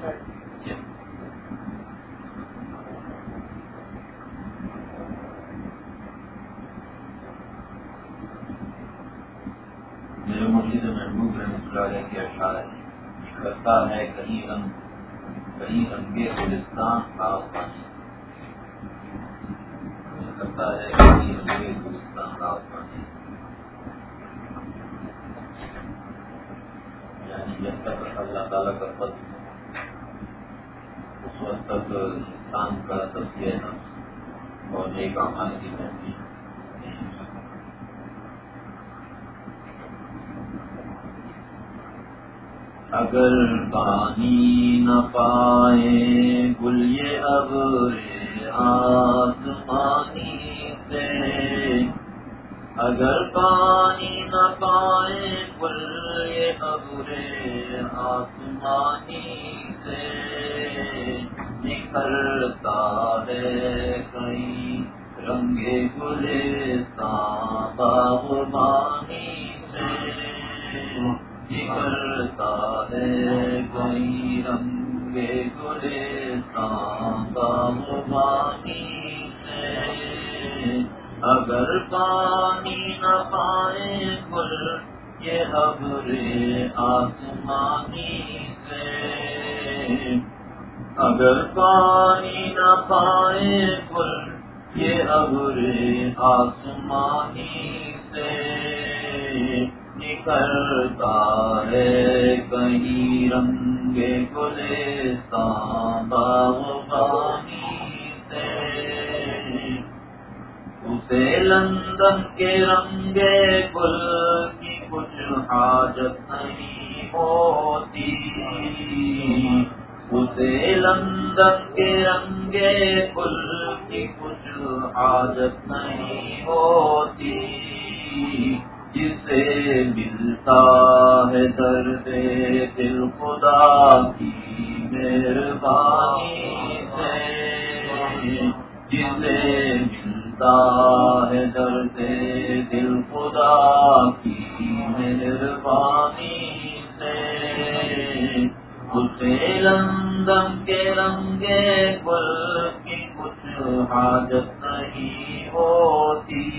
میرے مرشد محبوب رحمۃ اللہ علیہ کے اشعار کرتا ہے؟ کہیں رنگ کہیں رنگے گلستان کرتا ہے، کہیں رنگے گلستان یعنی جب تک اللہ تعالیٰ کا پد اس تک انسان کا تصویر نفس اور ایک آمان کی محنت اگر پانی نہ پائے گل یہ اب آسمانی سے، اگر پانی نہ پائے گل یہ آسمانی سے نکلتا ہے کئی رنگے گلے باغبانی سے نکلتا ہے کوئی رنگ گلے پانی سے اگر پانی نہ پائے گل یہ ابرے آسمانی سے اگر پانی نہ پائے گل یہ ابرے آسمانی سے کرتا ہے۔ کہیں رنگ گلے پانی سے۔ اسے لندن کے رنگے گل کی کچھ حاجت نہیں ہوتی۔ اسے لندن کے رنگے گل کی کچھ حاجت نہیں ہوتی، جسے ملتا ہے درد دل خدا کی مہربانی سے۔ جسے ملتا ہے درد دل خدا کی مہربانی اسے لندن کے رنگے گل کی کچھ حاجت نہیں ہوتی۔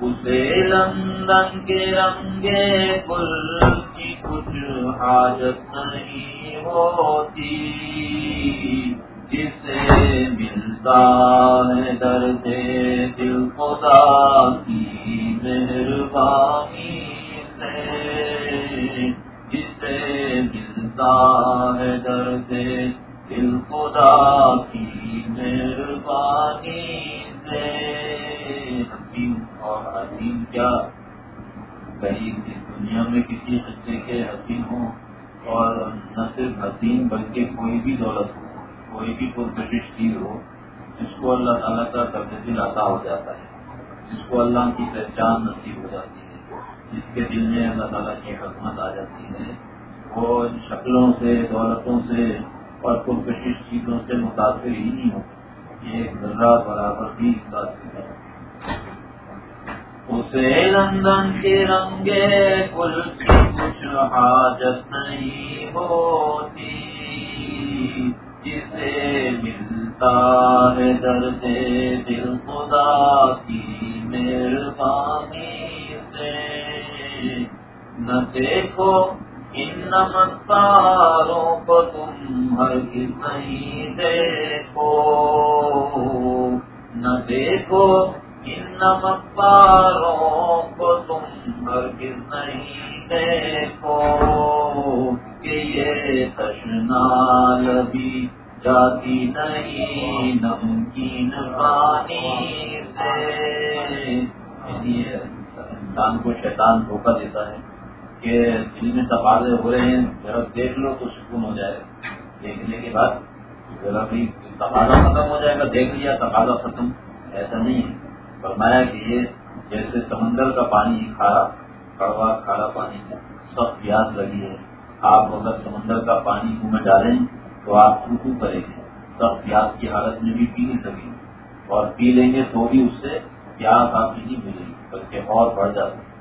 اسے لندن کے رنگے گل کی کچھ حاجت نہیں ہوتی۔ جسے ملتا ہے درد دل خدا کی مہربانی۔ ملتا ہے درد دل خدا کی مہربانی سے۔ اور حسین کیا کہیں اس دنیا میں کسی بچے کے حسین ہوں اور نہ صرف حسین بلکہ کوئی بھی دولت ہو، کوئی بھی پرکشش چیز ہو، جس کو اللہ تعالیٰ کا قبض دل عطا ہو جاتا ہے، جس کو اللہ کی پہچان نصیب ہو جاتی ہے، جس کے دل میں اللہ تعالیٰ کی حکمت آ جاتی ہے۔ وہ شکلوں سے، دولتوں سے اور پرکشش چیزوں سے متاثر ہی نہیں ہوتی یہ ایک ذرا برابر بھی متاثر ہے۔ اسے لندن کے رنگے کل کی کچھ حاجت نہیں ہوتی۔ جسے ملتا ہے درد دل خدا کی مہربانی سے۔ نہ دیکھو نمکاروں کو تم ہر نہیں دیکھو نہ دیکھو ان نمکاروں کو تم ہرگز نہیں دیکھو، کہ یہ تشنال بھی جاتی نہیں، نمکین پانی سے۔ انسان کو شیطان دھوکہ دیتا ہے۔ کہ دل میں تقاضے ہو رہے ہیں، ذرا دیکھ لو تو سکون ہو جائے۔ گا دیکھنے کے بعد ذرا بھی تقاضا ختم ہو جائے گا، دیکھ لیا، تقاضا ختم۔ ایسا نہیں ہے۔ فرمایا کہ یہ جیسے سمندر کا پانی کھارا، کڑوا کھارا پانی سب پیاس لگی ہے۔ آپ اگر سمندر کا پانی منہ میں ڈالیں تو آپ رکو کریں گے۔ سب پیاس کی حالت میں بھی پی نہیں سکیں۔ اور پی لیں گے تو بھی اس سے پیاس آپ کی نہیں ملے گی، بلکہ اور بڑھ جاتا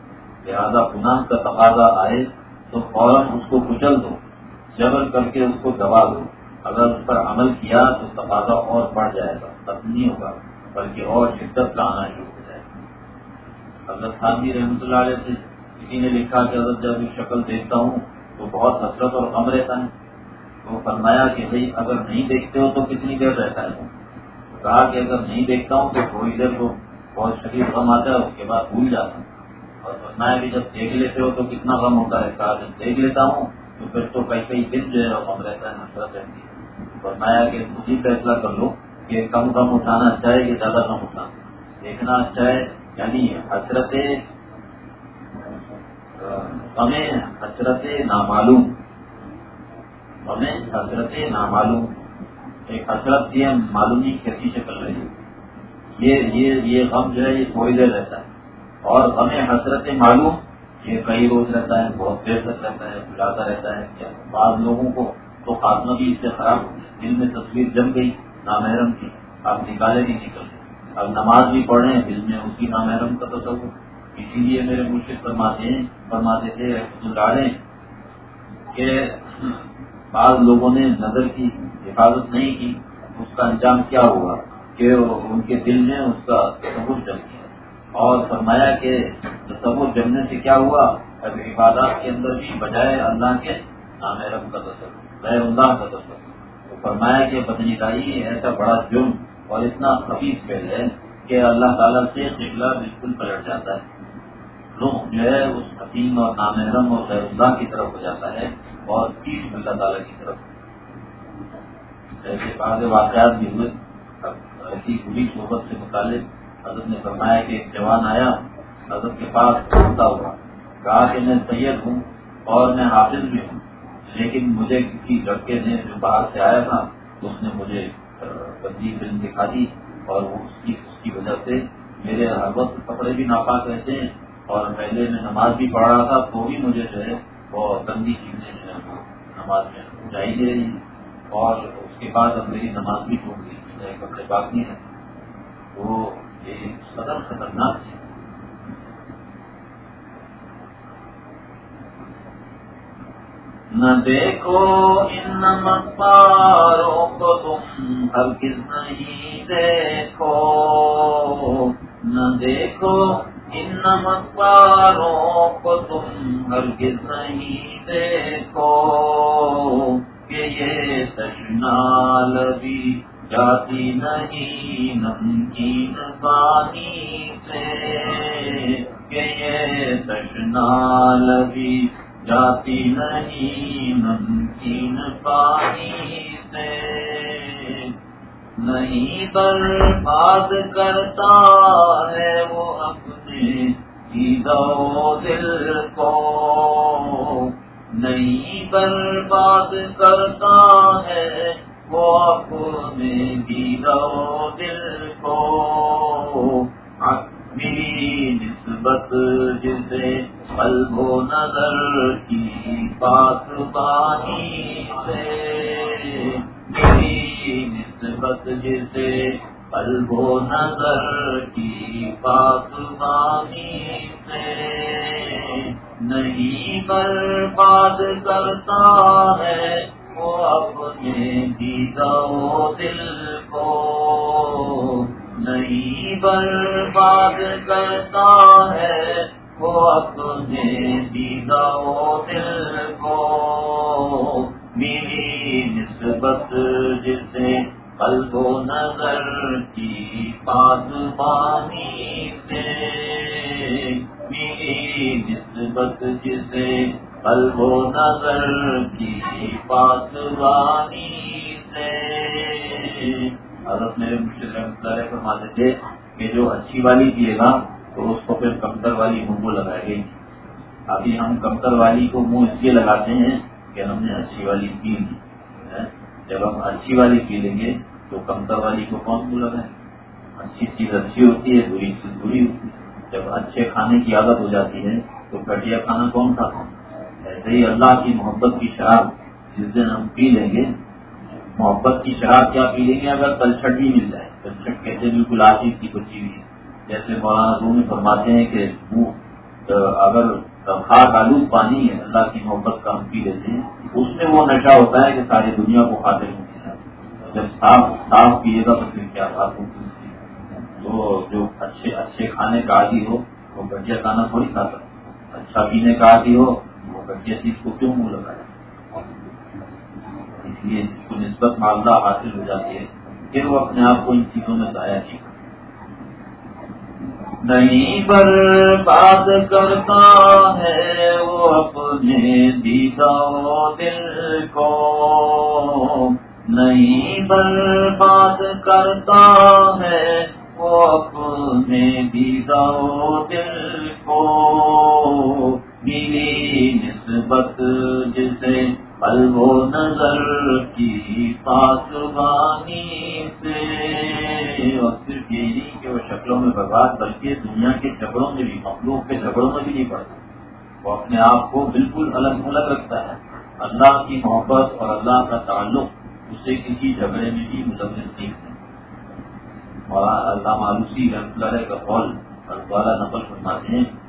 لہٰذا گناہ کا تقاضا آئے تو فوراً اس کو کچل دو، جبر کر کے اس کو دبا دو۔ اگر اس پر عمل کیا تو تقاضا اور بڑھ جائے گا، ختم نہیں ہوگا، بلکہ اور شدت کا آنا شروع ہو جائے گا۔ حضرت خانگی رحمۃ اللہ علیہ سے کسی نے لکھا کہ اگر جب شکل دیکھتا ہوں تو بہت حسرت اور غم رہتا ہے۔ تو فرمایا کہ بھائی، اگر نہیں دیکھتے ہو تو کتنی دیر رہتا ہے؟ کہا کہ اگر نہیں دیکھتا ہوں تو تھوڑی دیر کو بہت شدید غم آتا ہے، اس کے بعد بھول جاتا ہوں۔ اور فرمایا کہ جب دیکھ لیتے ہو تو کتنا غم ہوتا ہے۔ کہا، جب دیکھ لیتا ہوں تو پھر تو کئی کئی دن جو ہے غم رہتا ہے، نفرت رہتی ہے۔ فرمایا کہ مجھے فیصلہ کر لو کہ کم کم اٹھانا اچھا ہے کہ زیادہ کم اٹھانا۔ دیکھنا اچھا ہے یعنی حسرت، ہمیں حسرت نامعلوم۔ ہمیں حسرت نامعلوم۔ ایک حسرت یہ معلوم نہیں کیسی شکل رہی۔ یہ یہ یہ غم جو ہے، یہ تھوڑی دیر رہتا ہے۔ اور ہمیں حسرت معلوم یہ کئی روز رہتا ہے، بہت دیر تک رہتا ہے، بلاتا رہتا ہے بعض لوگوں کو تو خاتمہ بھی اس سے خراب ہو دل میں تصویر جم گئی، نامحرم کی آپ نکالے نہیں نکل اب نماز بھی پڑھ رہے ہیں، دل میں اس کی نامحرم کا تصور۔ اسی لیے میرے مرشد فرماتے ہیں، فرماتے تھے ڈالیں کہ بعض لوگوں نے نظر کی، حفاظت نہیں کی۔ اس کا انجام کیا ہوا؟ کہ ان کے دل میں اس کا تصور جم گیا۔ اور فرمایا کہ تصور جمنے سے کیا ہوا؟ اب عبادات کے اندر بھی بجائے اللہ کے نامحرم کا تصور، غیر اللہ کا تصور۔ فرمایا کہ بدنی داری ایسا بڑا جرم اور اتنا خفیف فیل ہے کہ اللہ تعالیٰ سے قبلہ بالکل پلٹ جاتا ہے۔ رخ جو ہے اس حکیم اور نامحرم اور غیر اللہ کی طرف ہو جاتا ہے اور پیس اللہ تعالیٰ کی طرف۔ ایسے بعض واقعات بھی ہوئے۔ ایسی بری صحبت سے متعلق حضرت نے فرمایا کہ ایک جوان آیا، حضرت کے پاس پہنچتا ہوا، کہا کہ میں سید ہوں اور میں حافظ بھی ہوں، لیکن مجھے کسی لڑکے نے جو باہر سے آیا تھا، اس نے مجھے بندی فلم دکھا دی اور اس کی اس کی وجہ سے میرے ہر وقت کپڑے بھی ناپاک رہتے ہیں اور پہلے میں نماز بھی پڑھ رہا تھا، تو بھی مجھے جو ہے وہ گندی چیزیں جو ہے نماز میں اٹھائی دے رہی اور اس کے بعد اب میری نماز بھی ٹوٹ گئی، میرے کپڑے باقی ہیں وہ یہ قدر خطرناک ہے نہ دیکھو ان مکاروں کو تم ہرگز نہیں دیکھو۔ نہ دیکھو ان مکاروں کو تم ہرگز نہیں دیکھو کہ یہ تشنال بھی جاتی نہیں، نمکین پانی سے کہ یہ تشنال بھی جاتی نہیں، نمکین پانی سے نہیں برباد کرتا ہے وہ اپنے دو دل کو۔ نہیں برباد کرتا ہے وہ اپنے دو دل کو۔ میری نسبت جسے قلب و نظر کی بات بانی سے۔ میری نسبت جسے قلب و نظر کی بات بانی سے۔ نہیں برباد کرتا ہے وہ اپنے دیدا دل کو نہیں برباد کرتا ہے، وہ اپنے دیدا دل کو میری نسبت جسے قلب و نظر کی بات بانی سے، میری نسبت جسے قلب و نظر کی بات بانی سے حضرت میرے مشکل فرماتے تھے کہ جو اچھی والی پیے گا تو اس کو پھر کمتر والی منہ کو لگائے گی ابھی ہم کمتر والی کو منہ اس لیے لگاتے ہیں کہ ہم نے اچھی والی پی لی جب ہم اچھی والی پی لیں گے، تو کمتر والی کو کون منہ لگائیں اچھی چیز اچھی ہوتی ہے، بری چیز بری ہوتی ہے۔ جب اچھے کھانے کی عادت ہو جاتی ہے، تو گھٹیا کھانا کون کھاتا ایسے ہی اللہ کی محبت کی شراب جس دن ہم پی لیں گے، محبت کی شراب کیا پی لیں گے؟ اگر تلچھٹ بھی مل جائے۔ تلچھٹ کیسے بالکل آتی کی بچی ہوئی۔ جیسے مولانا روم فرماتے ہیں کہ اگر خاک آلود پانی ہے، اللہ کی محبت کا ہم پی لیتے ہیں۔ اس میں وہ نشہ ہوتا ہے کہ ساری دنیا کو خاطر ہوتی ہے جب صاف صاف پیے گا تو پھر کیا بات تو جو اچھے اچھے کھانے کا عادی ہو، وہ گٹیا کھانا تھوڑی کھاتا اچھا پینے کا عادی ہو وہ چیز کو کیوں منہ لگائے اس لیے جس کو نسبت معاملہ حاصل ہو جاتی ہے پھر وہ اپنے آپ کو ان چیزوں میں ضائع نہیں نہیں پر بات کرتا ہے وہ اپنے دیدا دل کو۔ نہیں پر بات کرتا ہے وہ اپنے دیدا دل کو۔ ملی نسبت جسے قلب و نظر کی پاسبانی سے۔ اور صرف یہ نہیں کہ وہ شکلوں میں برباد، بلکہ دنیا کے جھگڑوں میں بھی، مخلوق کے جھگڑوں میں بھی نہیں پڑتا۔ وہ اپنے آپ کو بالکل الگ الگ رکھتا ہے۔ اللہ کی محبت اور اللہ کا تعلق اسے کسی جھگڑے میں بھی ملوث نہیں ہے۔ اور اللہ مالوسی رحمۃ اللہ کا قول دوارا نقل فرماتے ہیں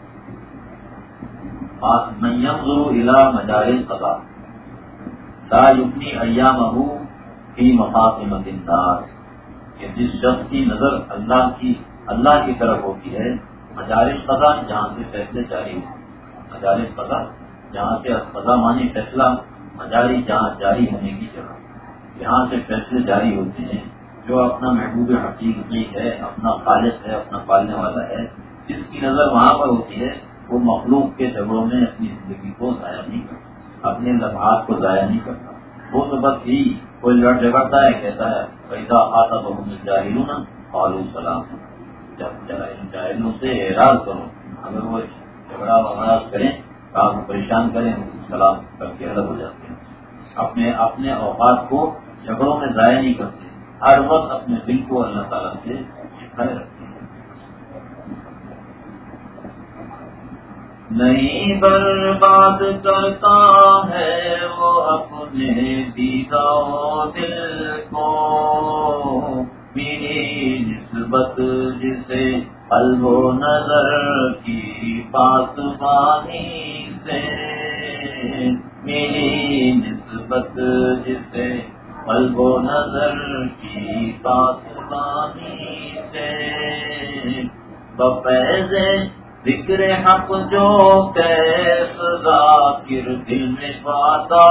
الا مجارے قطع لا کہ جس شخص کی نظر اللہ کی اللہ کی طرف ہوتی ہے مجالس قضا جہاں سے فیصلے جاری ہو مجالس قضا جہاں سے قضا مانی فیصلہ مجاری جہاں جاری ہونے کی جگہ۔ جہاں سے فیصلے جاری ہوتے ہیں۔ جو اپنا محبوب حقیقی ہے، اپنا خالص ہے، اپنا پالنے والا ہے، جس کی نظر وہاں پر ہوتی ہے وہ مخلوق کے جگہوں میں اپنی زندگی کو ضائع نہیں کرتا، اپنے لمحات کو ضائع نہیں کرتا۔ وہ تو بس ہی کوئی لڑ جگڑتا ہے، کہتا ہے پیدا آتا تو ہم جاہل نا فالو سلام۔ جب جاہلوں سے اعراض کرو، اگر وہ جھگڑا وغیرہ کریں کام پریشان کریں سلام کر کے الگ ہو جاتے ہیں۔ اپنے اپنے اوقات کو جھگڑوں میں ضائع نہیں کرتے۔ ہر وقت اپنے دل کو اللہ تعالیٰ سے نہیں برباد کرتا ہے وہ اپنے دیدا دل کو۔ میری نسبت جسے قلب و نظر کی بات بانی سے۔ میری نسبت جسے قلب و نظر کی بات بانی سے۔ بفیض ذکر حق جو کیس ذاکر دل میں پاتا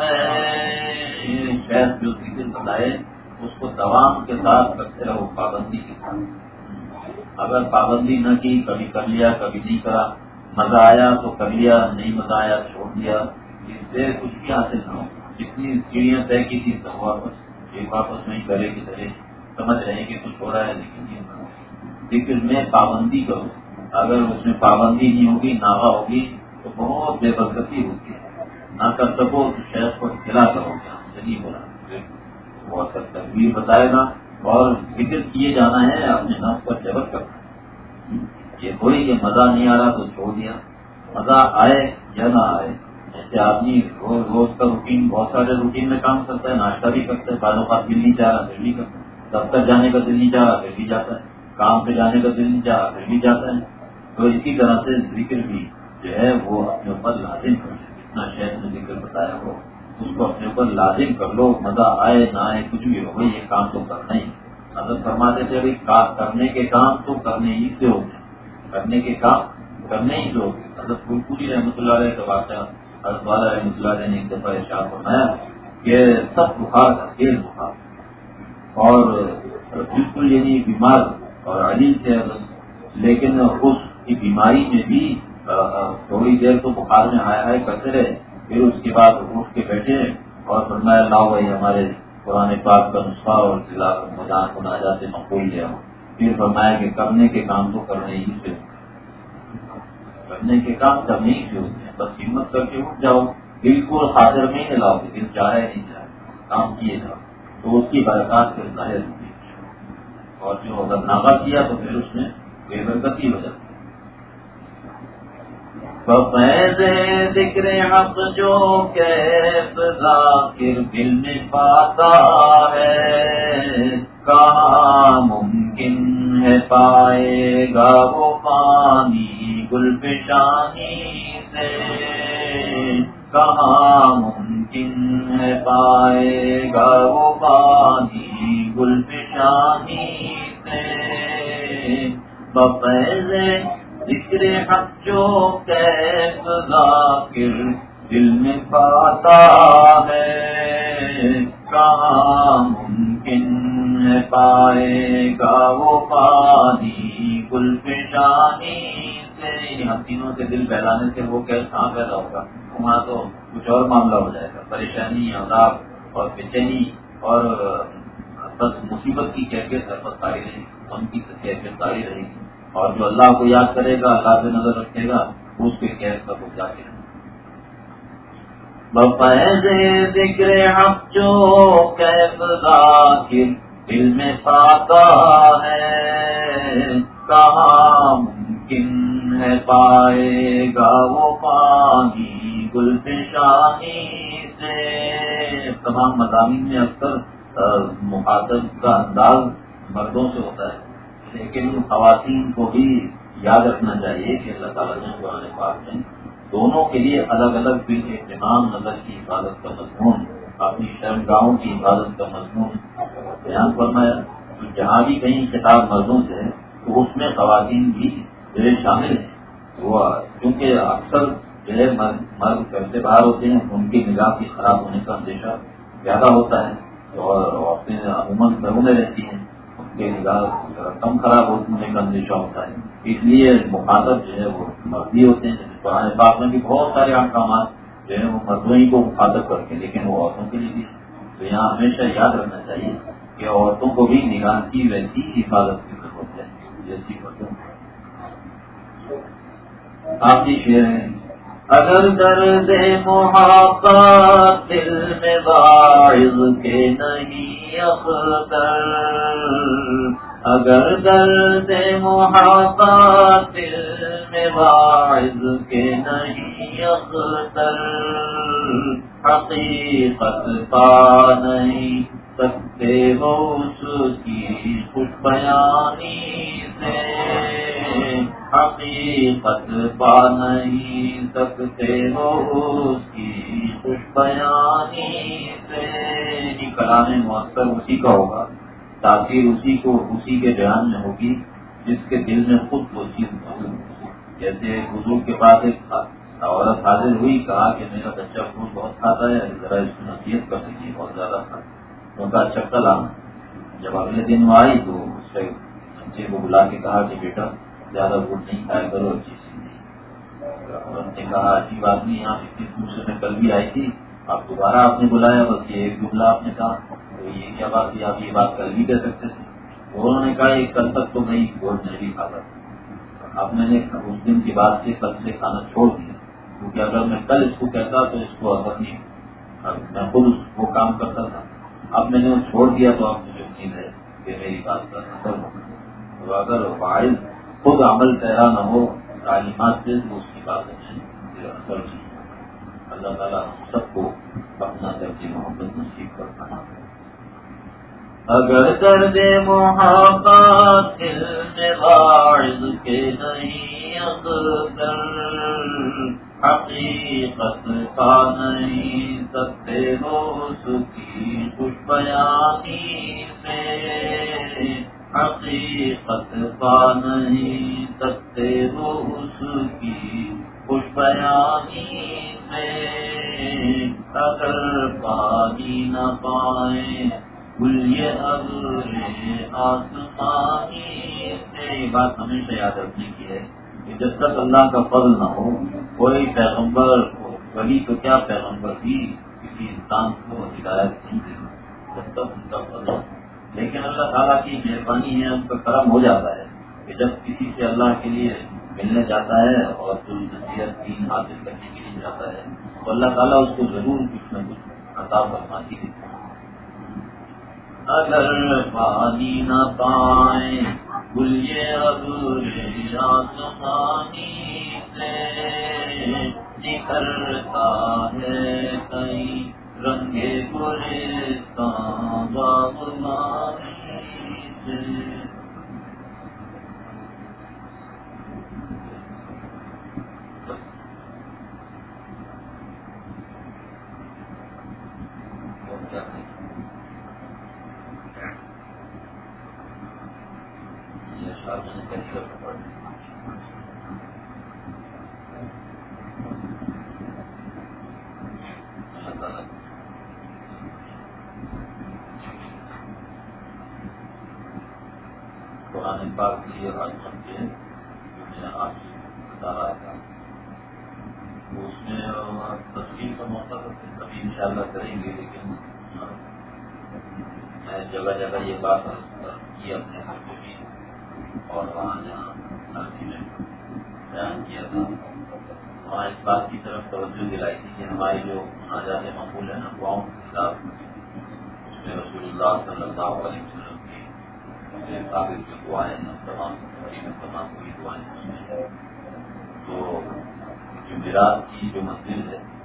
ہے۔ شہر جو ذکر بتائے، اس کو دوام کے ساتھ کرتے رہو، پابندی کے ساتھ اگر پابندی نہ کی، کبھی کر لیا، کبھی نہیں کرا، مزہ آیا تو کر لیا، نہیں مزہ آیا چھوڑ دیا۔ اس سے کچھ بھی حاصل نہ ہو۔ جتنی سیڑھیاں طے کی تھی تو واپس، ایک واپس نہیں کرے گی سمجھ رہے کہ کچھ ہو رہا ہے، لیکن ذکر میں پابندی کرو۔ اگر اس میں پابندی نہیں ہوگی ناغا ہوگی، تو بہت بے برکتی ہوتی ہے۔ نہ کر سکو تو شہر کو کھلا کرو۔ گے ہم سے نہیں بولا بتائے گا۔ اور فکر کیے جانا ہے اپنے نف پر جبر کرنا یہ کوئی کہ مزہ نہیں آ رہا، تو چھوڑ دیا۔ مزہ آئے یا نہ آئے، جیسے آدمی روز روز کا روٹین، بہت سارے روٹین میں کام کرتا ہے، ناشتہ بھی کرتا ہے بعض اوقات دل نہیں چاہ رہا پھر بھی کرتا۔ ہے دفتر جانے کا دل نہیں چاہ رہا پھر بھی جاتا ہے۔ کام پہ جانے کا دل نہیں چاہ رہا پھر بھی جاتا ہے۔ تو اسی طرح سے ذکر بھی جو ہے وہ اپنے اوپر لازم کر لے جتنا شہر نے ذکر بتایا ہو، اس کو اپنے اوپر لازم کر لو، مزہ آئے، نہ آئے، کچھ بھی ہو بھائی یہ کام تو کرنا ہی اگر فرماتے تھے، ابھی کرنے کے کام تو کرنے ہی سے ہو کرنے کے کام کرنے ہی سے ہو حضرت پھول پوری رحمۃ اللہ علیہ کا واقعہ، حضرت والا رحمۃ اللہ علیہ نے ایک دفعہ ارشاد بنایا کہ سب بخار تھا تیز بخار۔ اور بالکل یعنی بیمار اور علی تھے لیکن اس کی بیماری میں بھی تھوڑی دیر تو بخار میں ہائے ہائے کرتے رہے، پھر اس کے بعد اٹھ کے بیٹھے اور فرمایا، لاؤ بھائی، ہمارے پرانے پاک کا نسخہ اور ضلع میدان کو نہ جاتے مقبول لیا پھر فرمایا کہ کرنے کے کام تو کرنے ہی سے کرنے کے کام کرنے ہی سے ہوتے ہیں، بس ہمت کر کے اٹھ جاؤ۔ بالکل حاضر میں ہی لاؤ گے دل چاہے نہیں جائے کام کیے جاؤ۔ تو اس کی برکات پھر ظاہر ہوتی ہے۔ اور جو اگر ناغا کیا تو پھر اس میں بے برکتی ہو جاتی فیض ذکر حق جو کیف ذاکر دل میں پاتا ہے۔ کہاں ممکن ہے پائے گا وہ پانی گل پشانی سے؟ کہاں ممکن ہے پائے گا وہ پانی گل پشانی سے؟ بفیض ذکر حق جو کیس ذاکر دل میں پاتا ہے، کہاں ممکن ہے پائے گا وہ پانی؟ گل پشانی سے حسینوں سے دل بہلانے سے وہ کیس کہاں پیدا ہوگا؟ وہاں تو کچھ اور معاملہ ہو جائے گا۔ پریشانی، عذاب اور بے چینی اور بس مصیبت کی کیفیت ہے بس تاری رہے گی غم کی کیفیت تاری رہے گی اور جو اللہ کو یاد کرے گا اللہ سے نظر رکھے گا، اس کے کیس کا کچھ جا کے ذکر حق جو کیف ذاکر دل میں پاتا ہے، کہاں ممکن ہے پائے گا وہ پانی گل پشانی سے۔ تمام مضامین میں اکثر مخاطب کا انداز مردوں سے ہوتا ہے۔ لیکن خواتین کو بھی یاد رکھنا چاہیے کہ اللہ تعالیٰ نے قرآن پاک میں دونوں کے لیے الگ الگ بھی اہتمام نظر کی حفاظت کا مضمون، اپنی شرمگاہوں کی حفاظت کا مضمون بیان فرمایا جہاں بھی کہیں کتاب مضمون ہے تو اس میں خواتین بھی جو ہے شامل ہیں۔ وہ کیونکہ اکثر جو ہے مرد گھر سے باہر ہوتے ہیں، ان کی نگاہ کی خراب ہونے کا اندیشہ زیادہ ہوتا ہے اور عورتیں عموماً گھروں میں رہتی ہیں۔ ان کی کم خراب ہونے کا اندیشہ ہوتا ہے۔ اس لیے مخاطب جو ہے وہ مردی ہوتے ہیں قرآن پاک میں بھی بہت سارے احکامات جو ہے وہ مردوں ہی کو مخاطب کرتے ہیں، لیکن وہ عورتوں کے لیے بھی تو یہاں ہمیشہ یاد رکھنا چاہیے کہ عورتوں کو بھی نگاہ کی ویسی حفاظت کی ضرورت ہے، جیسی مردوں آپ کی شعر ہیں۔ اگر درد محبت دل میں باعث کے نہیں اختر۔ اگر درد محبت دل میں باعث کے نہیں اختر۔ حقیقت پا نہیں سکتے ہو اس کی خوش بیانی سے۔ حقیقت پا نہیں سکتے ہو اس کی خوش بیانی سے جی، کلام مؤثر اسی کا ہوگا۔ تاثیر اسی کو اسی کے بیان میں ہوگی جس کے دل میں خود وہ چیز جیسے بزرگ کے پاس ایک عورت حاضر ہوئی، کہا کہ میرا بچہ خود بہت کھاتا ہے، ذرا اس کو نصیحت کر دیجیے بہت زیادہ کھاتا ان کا اچھا کل آنا جب اگلے دن وہ آئی تو اس سے بچے کو بلا کے کہا کہ بیٹا زیادہ گڑ نہیں کھایا کرو، اچھی سی نے کہا اچھی بات نہیں آپ اتنی دور سے میں کل بھی آئی تھی۔ آپ دوبارہ آپ نے بلایا، بس یہ ایک جملہ آپ نے کہا۔ تو یہ کیا بات تھی؟ آپ یہ بات کل بھی کہہ سکتے تھے۔ انہوں نے کہا، یہ کل تک تو میں گوڑ نہیں بھی کھاتا اب میں نے اس دن کی بات سے کل سے کھانا چھوڑ دیا۔ کیونکہ اگر میں کل اس کو کہتا تو اس کو اثر نہیں میں خود وہ کام کرتا تھا۔ اب میں نے وہ چھوڑ دیا تو اب مجھے امید ہے کہ میری بات کا اثر ہوگا تو اگر واحد خود عمل پیرا نہ ہو، تعلیمات سے تو اس کی بات میں اثر نہیں۔ اللہ تعالیٰ سب کو اپنا درجی محبت نصیب کرتا ہے اگر درد محبت دل میں باعث کے نہیں، اکثر حقیقت کا نہیں سکتے ہو سکی خوش بیانی سے۔ حقیقت کا نہیں سکتے ہو اس کی خوش بیانی سے اگر پانی نہ پائیں بات ہمیشہ یاد رکھنے کی ہے کہ جب تک اللہ کا فضل نہ ہو، کوئی پیغمبر ولی تو کیا پیغمبر بھی کسی انسان کو ہدایت نہیں دے جب تک ان کا فضل لیکن اللہ تعالیٰ کی مہربانی ہے، ان کا کرم ہو جاتا ہے کہ جب کسی سے اللہ کے لیے ملنے جاتا ہے اور جو نصیحت دین حاصل کرنے کے لیے جاتا ہے، تو اللہ تعالیٰ اس کو ضرور کچھ نہ کچھ عطا فرماتی ہے۔ اگر پانی نہ پائیں گلیے آسمانی سے نکلتا ہے کئی رنگے پورے تازہ گلاب کیا قرآن پاک کی یہ بات سمجھے میں آپ سے بتا رہا تھا اس میں تصویر کا موقع کبھی ان شاء اللہ کریں گے لیکن میں جگہ جگہ یہ بات کی اپنے گھر پہ بھی اور وہاں جہاں نرسی میں بیان کیا تھا۔ وہاں اس بات کی طرف توجہ دلائی تھی کہ ہماری جو آزاد مقبول ہے نا دعاؤں کے خلاف اس میں رسول اللہ صلی اللہ علیہ وسلم کی قابل جو دعائیں تمام تمام کوئی دعائیں تو جمعرات کی جو مسجد ہے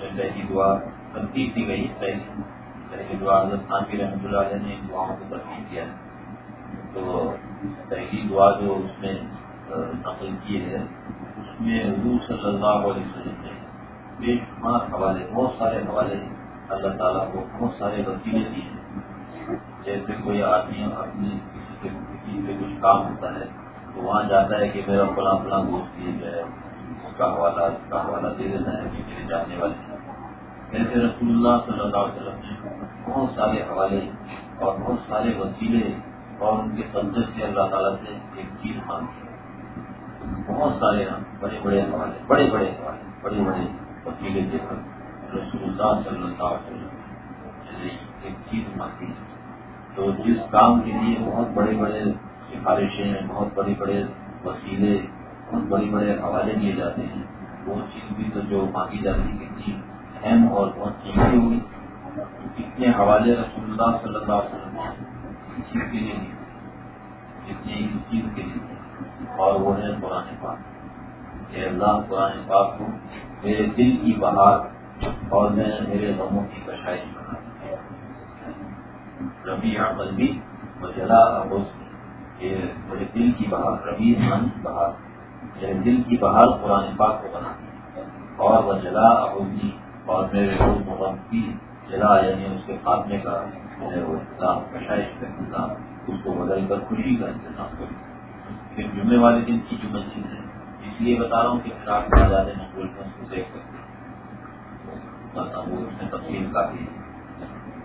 پہلی دعا تنقید دی گئی پہلی پہلی دعا حضرت خان کی رحمۃ اللہ علیہ نے دعاؤں کو ترقی کیا ہے۔ تو پہلی دعا جو اس میں نقل کی ہے، اس میں حضور صلی اللہ علیہ وسلم نے بے شمار حوالے، بہت سارے حوالے اللہ تعالیٰ کو، بہت سارے وسیلے دیے ہیں۔ جیسے کوئی آدمی اپنی کسی سے کسی سے کچھ کام ہوتا ہے تو وہاں جاتا ہے کہ میرا فلاں فلاں گوشت دیے جائے اس کا حوالہ اس کا حوالہ دے دینا ہے کہ میرے جاننے والے۔ ہیں ایسے رسول اللہ صلی اللہ علیہ وسلم نے بہت سارے حوالے اور بہت سارے وسیلے اور ان کے سبزے سے اللہ تعالیٰ سے ایک چیز مانگی بہت سارے بڑے بڑے حوالے، بڑے بڑے حوالے، بڑے بڑے وسیلے دے کر رسول اللہ صلی اللہ علیہ وسلم ایک چیز مانگی ہے تو جس کام کے لیے بہت بڑے بڑے سفارشیں، بہت بڑے بڑے وسیلے بہت بڑے بڑے حوالے دیے جاتے ہیں۔ وہ چیز بھی تو جو مانگی جاتی ہے کتنی اہم اور بہت قیمتی ہوئی کتنے حوالے رسول اللہ صلی اللہ علیہ وسلم چیز کے لیے نہیں جتنے اس چیز کے لیے اور وہ ہے قرآن پاک۔ کہ اللہ قرآن پاک کو میرے دل کی بہار اور میں میرے غموں کی کشائش بنا ربی عمل بھی جلا یہ میرے دل کی بہار، ربی من بہار۔ یعنی دل کی بہار قرآن پاک کو بنا اور وہ جلا ابوزی جی، اور میرے روز محمد کی۔ جلا یعنی اس کے خاتمے کا وہ انتظام کشائش کا انتظام۔ اس کو بدل کر خوشی کا انتظام۔ کروں پھر جمعے والے دن کی جو مسجد ہے، اس لیے بتا رہا ہوں کہ پھر آپ آ جاتے مقبول اس کو دیکھ سکتے وہ اس میں تفصیل کافی ہے۔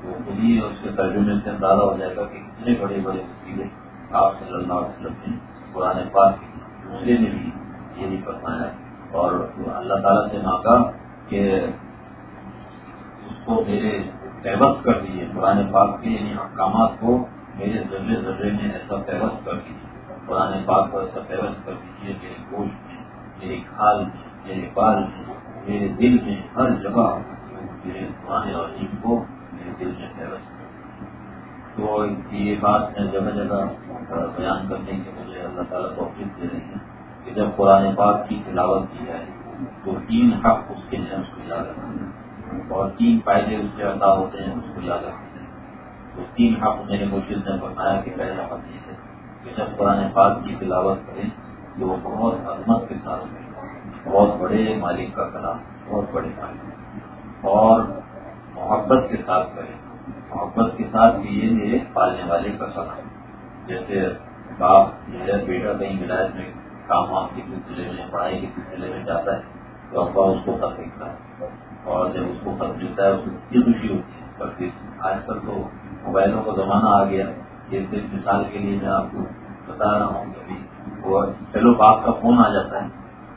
وہ خود ہی اس کے ترجمے سے اندازہ ہو جائے گا کہ اتنے بڑے بڑے وسیلے آپ صلی اللہ علیہ وسلم نے قرآن پاک دوسرے نے بھی یہ نہیں فرمایا۔ اور اللہ تعالیٰ سے مانگا کہ اس کو میرے پیوست کر دیجیے قرآن پاک کے یعنی احکامات کو میرے ذرے ذرے میں ایسا پیوست کر دیجیے قرآن پاک کو ایسا پیوست کر دیجیے میرے گوشت میں میری کھال میں، میرے بال میں، میرے دل میں ہر جگہ میرے قرآن عظیم کو میرے دل میں پیوست تو یہ بات میں جگہ جگہ بیان کرنے کے مجھے اللہ تعالیٰ کو دے رہی ہے جب قرآن پاک کی تلاوت کی جائے، تو تین حق اس کے لیے اس کو یاد رکھنا اور تین فائدے اس سے ادا ہوتے ہیں، اس کو یاد رکھتے ہیں تو تین حق میرے مشکل نے بتایا کہ پہلا حق یہ ہے کہ جب قرآن پاک کی تلاوت کریں تو وہ بہت عظمت کے ساتھ بہت بڑے مالک کا کلام، بہت بڑے مالک۔ اور محبت کے ساتھ کریں۔ محبت کے ساتھ بھی یہ پالنے والے کا کلام۔ جیسے باپ جو ہے بیٹا کہیں ولایت میں کام وام کے سلسلے میں، پڑھائی کے سلسلے میں جاتا ہے، تو ابا اس کو کر سکتا ہے۔ اور جب اس کو خط ملتا ہے، اس کو کتنی خوشی ہوتی ہے۔ پر پھر آج کل تو موبائلوں کا زمانہ آ گیا یہ صرف مثال کے لیے میں آپ کو بتا رہا ہوں، کبھی وہ چلو باپ کا فون آ جاتا ہے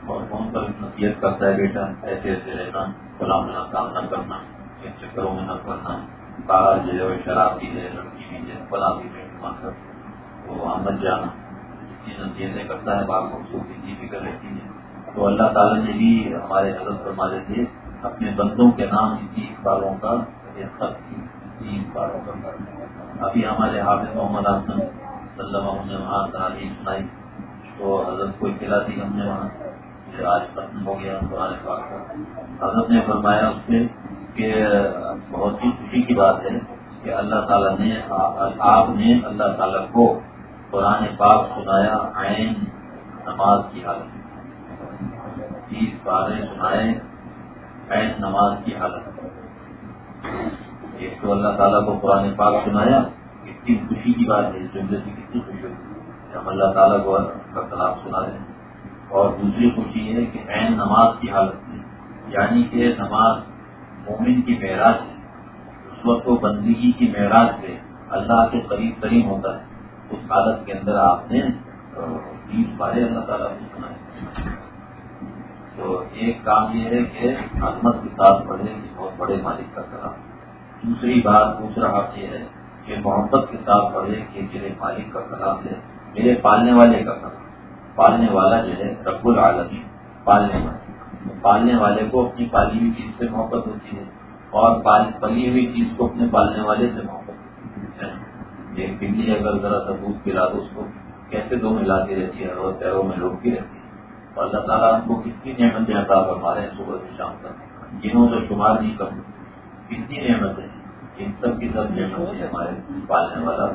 اور فون پر نصیحت کرتا ہے، بیٹا ایسے ایسے رہنا کھلا ملا کام نہ کرنا، ان چکروں میں نہ کرنا باہر جو ہے، شراب بھی ہے لڑکی بھی ہے فلاں بھی ہے وہاں کر وہ وہاں مت جانا نصیحتیں کرتا ہے باپ کو اس کو کتنی فکر رہتی ہے۔ تو اللہ تعالیٰ نے بھی ہمارے حضرت فرما دیتے اپنے بندوں کے نام تیس باروں کا یہ خط تیس باروں کا ابھی ہمارے حافظ محمد آسم صلی اللہ نے وہاں تعلیم سنائی۔ تو حضرت کو اطلاع دی ہم نے وہاں آج ختم ہو گیا قرآن پاک کا۔ حضرت نے فرمایا اس سے کہ بہت ہی خوشی کی بات ہے کہ اللہ تعالیٰ نے، آپ نے اللہ تعالیٰ کو قرآن پاک سنایا، عین نماز کی حالت تیس باریں سنائے نماز کی حالت یہ تو اللہ تعالیٰ کو قرآن پاک سنایا، کتنی خوشی کی بات ہے، اس جملے سے کتنی خوشی ہوگی ہم اللہ تعالیٰ کو کا کلام سنا دیں۔ اور دوسری خوشی ہے کہ عین نماز کی حالت میں یعنی کہ نماز مومن کی معراج ہے۔ اس وقت وہ بندگی کی معراج سے اللہ کے قریب ترین ہوتا ہے۔ اس حالت کے اندر آپ نے بیس بارے اللہ تعالیٰ کو سنائے. تو ایک کام یہ ہے کہ عظمت کے ساتھ پڑھے کہ بہت بڑے مالک کا کلام. دوسری بات دوسرا حق یہ ہے کہ محبت کے ساتھ پڑھے کہ میرے مالک کا کلام ہے. میرے پالنے والے کا کلام. پالنے والا جو ہے رب العالمی پالنے والے پالنے والے کو اپنی پالی ہوئی چیز سے محبت ہوتی ہے اور پلی ہوئی چیز کو اپنے پالنے والے سے محبت ایک بلی اگر ذرا سا دودھ پلا تو اس کو، کیسے دو ملاتی رہتی ہے؟ اور پیروں میں لوٹتی رہتی ہے اور اللہ تعالیٰ ہم کو کتنی نعمتیں عطا فرما رہے ہیں صبح سے شام تک۔ جنہوں سے شمار نہیں کروں۔ کتنی نعمتیں ان سب کی سب نعمتیں ہمارے پالنے والا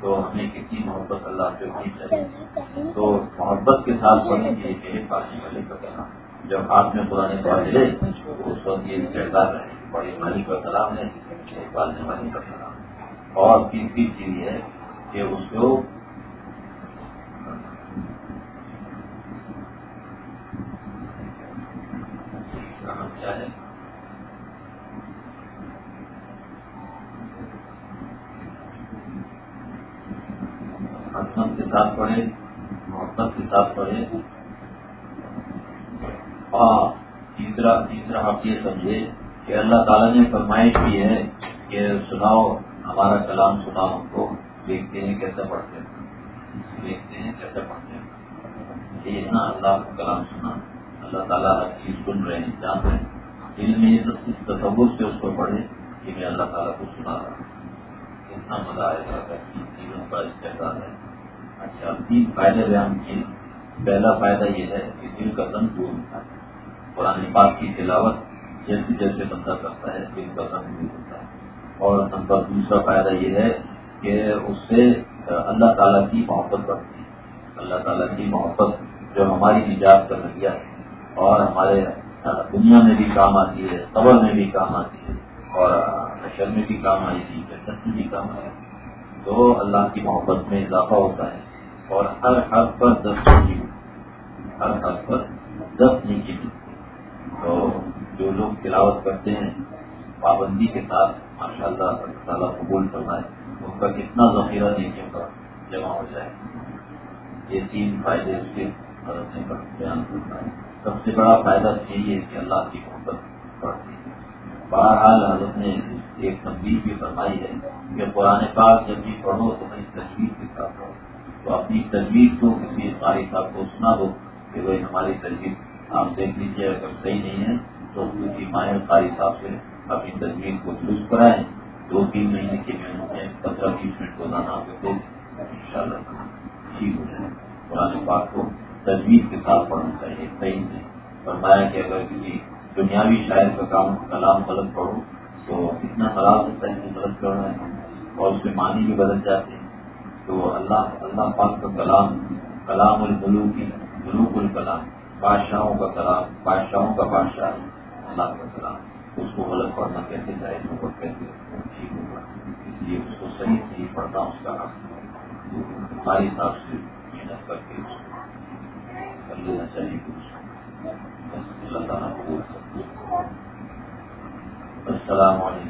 تو ہمیں کتنی محبت اللہ سے ہونی چاہیے تو محبت کے ساتھ پڑھنے کے لیے پالنے والے کا کہنا جب آپ میں پرانے پال ملے تو اس وقت یہ کردار ہے۔ بڑی مالی کا سلام ہے۔ پالنے والے کا سلام اور تیسری چیز ہے کہ اس کو کیا ہے کے ساتھ پڑھے محبت کے ساتھ پڑھے ہاں تیسرا تیسرا آپ یہ سمجھے کہ اللہ تعالیٰ نے فرمائش کی ہے کہ سناؤ ہمارا کلام سناؤ ہم کو دیکھتے ہیں، کیسے پڑھتے ہیں؟ دیکھتے ہیں، کیسے پڑھتے ہیں؟ یہ نا اللہ کا کلام سنا۔ اللہ تعالیٰ ہر چیز سن رہے ہیں، جان رہے ہیں۔ دل میں یہ سب تصور سے اس کو پڑھے کہ میں اللہ تعالیٰ کو سنا رہا ہوں۔ اتنا مزہ آئے گا چیزوں کا استعمال ہے۔ اچھا تین فائدے بیان کیے۔ پہلا فائدہ یہ ہے کہ دل کا دن دور ہوتا ہے۔ قرآن پاک کی تلاوت جیسے جیسے بندہ کرتا ہے، دل کا دن دور ہوتا ہے اور نمبر دوسرا فائدہ یہ ہے کہ اس سے اللہ تعالیٰ کی محبت بڑھتی ہے۔ اللہ تعالیٰ کی محبت جو ہماری نجات کا ذریعہ ہے اور ہمارے دنیا میں بھی کام آتی ہے قبر میں بھی کام آتی ہے اور نشر میں بھی کام آئی تھی، جنت میں بھی کام آئی تو اللہ کی محبت میں اضافہ ہوتا ہے اور ہر حرف پر دس نیچی ہر حرف پر دس نیچی تو جو لوگ تلاوت کرتے ہیں پابندی کے ساتھ ماشاء اللہ تعالیٰ قبول کرنا ہے ان کا کتنا ذخیرہ نیچے کا جمع ہو جائے۔ یہ تین فائدے اس کے مدد بیان کرتا ہے سب سے بڑا فائدہ یہی ہے کہ اللہ کی محبت بڑھتی ہے۔ بہرحال حضرت نے ایک تنبیہ بھی فرمائی ہے کہ قرآن پاک جب بھی پڑھو تو میں تجویز کے ساتھ پڑھو۔ تو اپنی تجویز کو کسی قاری صاحب کو سنا دو کہ بھائی ہماری تجویز آپ دیکھ لیجیے اگر صحیح نہیں ہے تو کسی ماہر قاری صاحب سے اپنی تجویز کو درست کرائیں۔ دو تین مہینے کے میں پندرہ بیس منٹ روزانہ آپ کو ان شاء اللہ ٹھیک ہو جائے۔ قرآن پاک کو تجویز کے ساتھ پڑھنا چاہیے، صحیح نہیں۔ فرمایا کہ اگر کسی دنیاوی شاعر کا کام، کلام غلط پڑھو، تو اتنا خراب ہوتا ہے کہ غلط کر رہے ہیں اور اس کے معنی بھی بدل جاتے ہیں۔ تو اللہ اللہ پاک کا کلام کلام البلو کی الکلام، بادشاہوں کا کلام، بادشاہوں کا بادشاہ، اللہ کا کلام۔ اس کو غلط پڑھنا کیسے جائے ہوگا کیسے ٹھیک ہوگا اس لیے اس کو صحیح صحیح پڑھنا، اس کا حق ہمارے حساب سے محنت کر کے اس کو کر لینا چاہیے۔ اللہ تعالیٰ السلام علیکم۔